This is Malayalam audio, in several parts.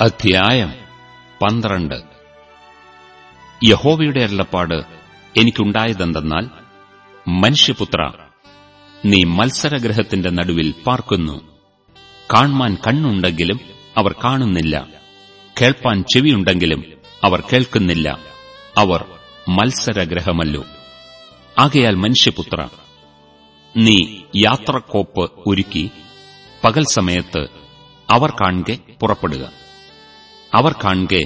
അധ്യായം പന്ത്രണ്ട്. യഹോവയുടെ അരുളപ്പാട് എനിക്കുണ്ടായതെന്തെന്നാൽ മനുഷ്യപുത്ര നീ മത്സരഗ്രഹത്തിന്റെ നടുവിൽ പാർക്കുന്നു. കാൺമാൻ കണ്ണുണ്ടെങ്കിലും അവർ കാണുന്നില്ല. കേൾപ്പാൻ ചെവിയുണ്ടെങ്കിലും അവർ കേൾക്കുന്നില്ല. അവർ മത്സരഗ്രഹമല്ലോ. ആകയാൽ മനുഷ്യപുത്ര നീ യാത്രക്കോപ്പ് ഒരുക്കി പകൽ സമയത്ത് അവർ കാണുക പുറപ്പെടുക. അവർ കാണുകെ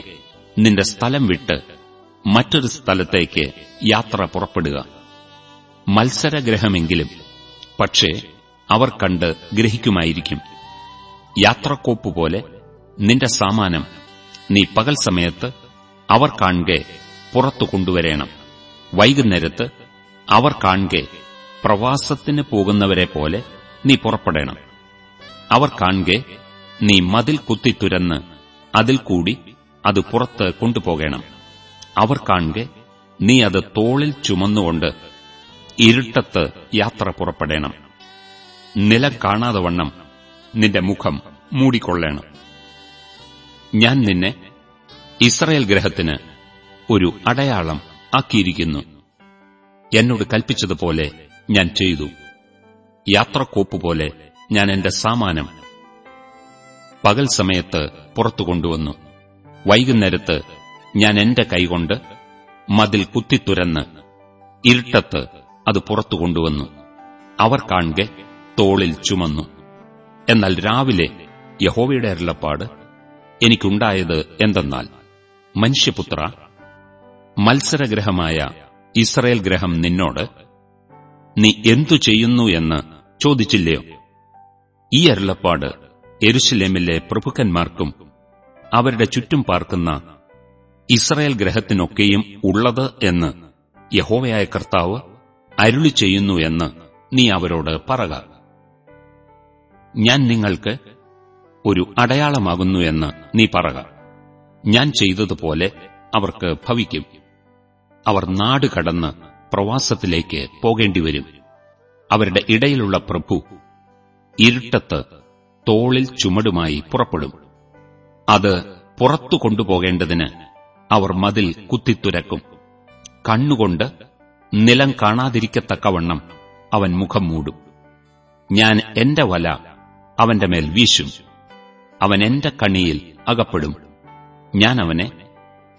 നിന്റെ സ്ഥലം വിട്ട് മറ്റൊരു സ്ഥലത്തേക്ക് യാത്ര പുറപ്പെടുക. മത്സരഗ്രഹമെങ്കിലും പക്ഷേ അവർ കണ്ട് ഗ്രഹിക്കുമായിരിക്കും. യാത്രക്കോപ്പ് പോലെ നിന്റെ സാമാനം നീ പകൽ സമയത്ത് അവർ കാണുകെ പുറത്തു കൊണ്ടുവരേണം. വൈകുന്നേരത്ത് അവർ കാണുകെ പ്രവാസത്തിന് പോകുന്നവരെ പോലെ നീ പുറപ്പെടേണം. അവർ കാണുകെ നീ മതിൽ കുത്തിത്തുരന്ന് അതിൽ കൂടി അത് പുറത്ത് കൊണ്ടുപോകണം. അവർ കാണെ നീ അത് തോളിൽ ചുമന്നുകൊണ്ട് ഇരുട്ടത്ത് യാത്ര പുറപ്പെടേണം. നിലം കാണാതെ വണ്ണം നിന്റെ മുഖം മൂടിക്കൊള്ളണം. ഞാൻ നിന്നെ ഇസ്രയേൽ ഗ്രഹത്തിന് ഒരു അടയാളം ആക്കിയിരിക്കുന്നു. എന്നോട് കൽപ്പിച്ചതുപോലെ ഞാൻ ചെയ്തു. യാത്രക്കോപ്പ് പോലെ ഞാൻ എന്റെ സാമാനം പകൽ സമയത്ത് പുറത്തു കൊണ്ടുവന്നു. വൈകുന്നേരത്ത് ഞാൻ എന്റെ കൈകൊണ്ട് മതിൽ കുത്തിത്തുരന്ന് ഇരുട്ടത്ത് അത് പുറത്തു കൊണ്ടുവന്നു. അവർ കാണെ തോളിൽ ചുമന്നു. എന്നാൽ രാവിലെ യഹോവയുടെ അരുളപ്പാട് എനിക്കുണ്ടായത് എന്തെന്നാൽ മനുഷ്യപുത്ര മത്സരഗ്രഹമായ ഇസ്രയേൽ ഗ്രഹം നിന്നോട് നീ എന്തു ചെയ്യുന്നു എന്ന് ചോദിച്ചില്ലയോ? ഈ അരുളപ്പാട് എരുശലേമിലെ പ്രഭുക്കന്മാർക്കും അവരുടെ ചുറ്റും പാർക്കുന്ന ഇസ്രയേൽ ഗ്രഹത്തിനൊക്കെയും ഉള്ളത് എന്ന് യഹോവയായ കർത്താവ് അരുളി ചെയ്യുന്നു എന്ന് നീ അവരോട് പറക. ഞാൻ നിങ്ങൾക്ക് ഒരു അടയാളമാകുന്നു എന്ന് നീ പറക. ഞാൻ ചെയ്തതുപോലെ അവർക്ക് ഭവിക്കും. അവർ നാട് കടന്ന് പ്രവാസത്തിലേക്ക് പോകേണ്ടിവരും. അവരുടെ ഇടയിലുള്ള പ്രഭു ഇരുട്ടത്ത് തോളിൽ ചുമടുമായി പുറപ്പെടും. അത് പുറത്തു കൊണ്ടുപോകേണ്ടതിന് അവർ മതിൽ കുത്തിത്തുരക്കും. കണ്ണുകൊണ്ട് നിലം കാണാതിരിക്കത്തക്കവണ്ണം അവൻ മുഖം മൂടും. ഞാൻ എന്റെ വല അവന്റെ മേൽ വീശും. അവൻ എന്റെ കണിയിൽ അകപ്പെടും. ഞാൻ അവനെ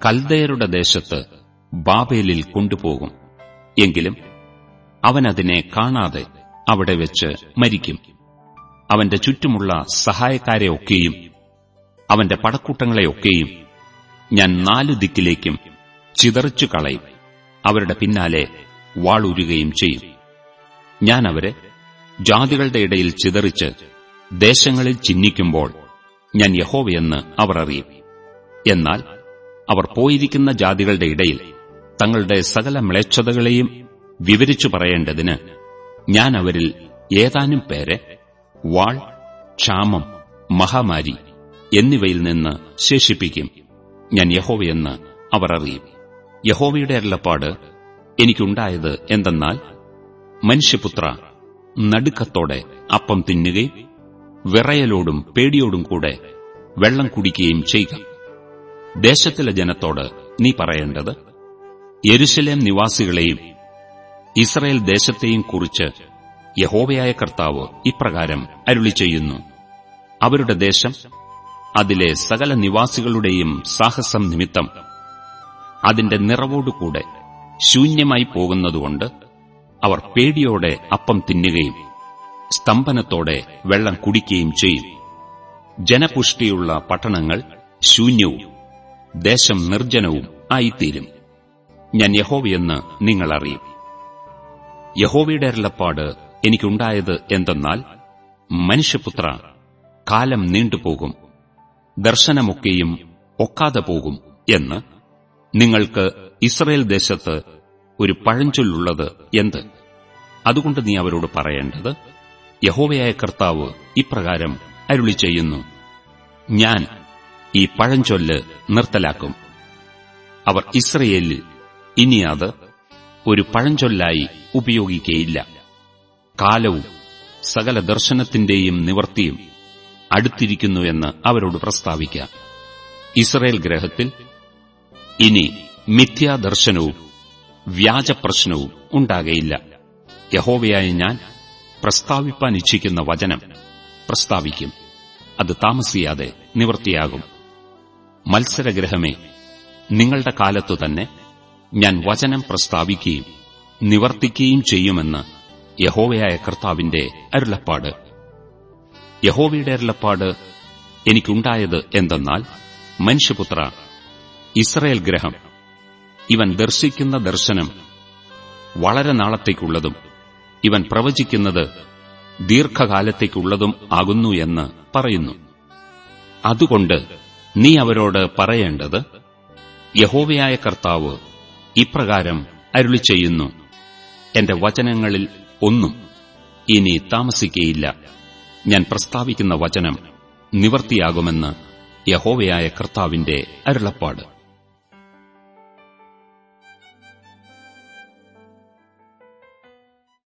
കൽദയരുടെ ദേശത്ത് ബാബേലിൽ കൊണ്ടുപോകും. എങ്കിലും അവനതിനെ കാണാതെ അവിടെ വെച്ച് മരിക്കും. അവന്റെ ചുറ്റുമുള്ള സഹായക്കാരെയൊക്കെയും അവന്റെ പടക്കൂട്ടങ്ങളെയൊക്കെയും ഞാൻ നാലു ദിക്കിലേക്കും ചിതറിച്ചു കളയും. അവരുടെ പിന്നാലെ വാളൂരുകയും ചെയ്യും. ഞാൻ അവരെ ജാതികളുടെ ഇടയിൽ ചിതറിച്ച് ദേശങ്ങളിൽ ചിഹ്നിക്കുമ്പോൾ ഞാൻ യഹോവയെന്ന് അവർ അറിയും. എന്നാൽ അവർ പോയിരിക്കുന്ന ജാതികളുടെ ഇടയിൽ തങ്ങളുടെ സകല മ്ലേച്ഛതകളെയും വിവരിച്ചു പറയേണ്ടതിന് ഞാൻ അവരിൽ ഏതാനും പേരെ വാൾ ക്ഷാമം മഹാമാരി എന്നിവയിൽ നിന്ന് ശേഷിപ്പിക്കും. ഞാൻ യഹോവയെന്ന് അവർ അറിയും. യഹോവയുടെ അരുളപ്പാട് എനിക്കുണ്ടായത് എന്തെന്നാൽ മനുഷ്യപുത്ര നടുക്കത്തോടെ അപ്പം തിന്നുകയും വിറയലോടും പേടിയോടും കൂടെ വെള്ളം കുടിക്കുകയും ചെയ്യുക. ദേശത്തിലെ ജനത്തോട് നീ പറയേണ്ടത് യെരുശലേം നിവാസികളെയും ഇസ്രയേൽ ദേശത്തെയും കുറിച്ച് യഹോവയായ കർത്താവ് ഇപ്രകാരം അരുളി ചെയ്യുന്നു അവരുടെ ദേശം അതിലെ സകല നിവാസികളുടെയും സാഹസം നിമിത്തം അതിന്റെ നിറവോടുകൂടെ ശൂന്യമായി പോകുന്നതുകൊണ്ട് അവർ പേടിയോടെ അപ്പം തിന്നുകയും സ്തംഭനത്തോടെ വെള്ളം കുടിക്കുകയും ചെയ്യും. ജനപുഷ്ടിയുള്ള പട്ടണങ്ങൾ ശൂന്യവും ദേശം നിർജനവും ആയിത്തീരും. ഞാൻ യഹോവയെന്ന് നിങ്ങളറിയും. യഹോവയുടെ അരുളപ്പാട് എനിക്കുണ്ടായത് എന്തെന്നാൽ മനുഷ്യപുത്ര കാലം നീണ്ടുപോകും ദർശനമൊക്കെയും ഒക്കാതെ പോകും എന്ന് നിങ്ങൾക്ക് ഇസ്രയേൽ ദേശത്ത് ഒരു പഴഞ്ചൊല്ലുള്ളത് എന്ത്? അതുകൊണ്ട് നീ അവരോട് പറയേണ്ടത് യഹോവയായ കർത്താവ് ഇപ്രകാരം അരുളി ചെയ്യുന്നു. ഞാൻ ഈ പഴഞ്ചൊല്ല് നിർത്തലാക്കും. അവർ ഇസ്രയേലിൽ ഇനി അത് ഒരു പഴഞ്ചൊല്ലായി ഉപയോഗിക്കയില്ല. കാലവും സകല ദർശനത്തിന്റെയും നിവർത്തിയും അടുത്തിരിക്കുന്നുവെന്ന് അവരോട് പ്രസ്താവിക്കാം. ഇസ്രയേൽ ഗ്രഹത്തിൽ ഇനി മിഥ്യാദർശനവും വ്യാജപ്രശ്നവും ഉണ്ടാകയില്ല. യഹോവയായ ഞാൻ പ്രസ്താവിപ്പാൻ ഇച്ഛിക്കുന്ന വചനം പ്രസ്താവിക്കും. അത് താമസിയാതെ നിവൃത്തിയാകും മത്സരഗ്രഹമേ നിങ്ങളുടെ കാലത്തു തന്നെ ഞാൻ വചനം പ്രസ്താവിക്കുകയും നിവർത്തിക്കുകയും ചെയ്യുമെന്ന് യഹോവയായ കർത്താവിന്റെ അരുളപ്പാട്. യഹോവയുടെ അരുളപ്പാട് എനിക്കുണ്ടായത് എന്തെന്നാൽ മനുഷ്യപുത്ര ഇസ്രയേൽ ഗ്രഹം ഇവൻ ദർശിക്കുന്ന ദർശനം വളരെ നാളത്തേക്കുള്ളതും ഇവൻ പ്രവചിക്കുന്നത് ദീർഘകാലത്തേക്കുള്ളതും ആകുന്നു എന്ന് പറയുന്നു. അതുകൊണ്ട് നീ അവരോട് പറയേണ്ടത് യഹോവയായ കർത്താവ് ഇപ്രകാരം അരുളി ചെയ്യുന്നു എന്റെ വചനങ്ങളിൽ ഒന്നും ഇനി താമസിക്കയില്ല. ഞാൻ പ്രസ്താവിക്കുന്ന വചനം നിവർത്തിയാകുമെന്ന് യഹോവയായ കർത്താവിന്റെ അരുളപ്പാട്.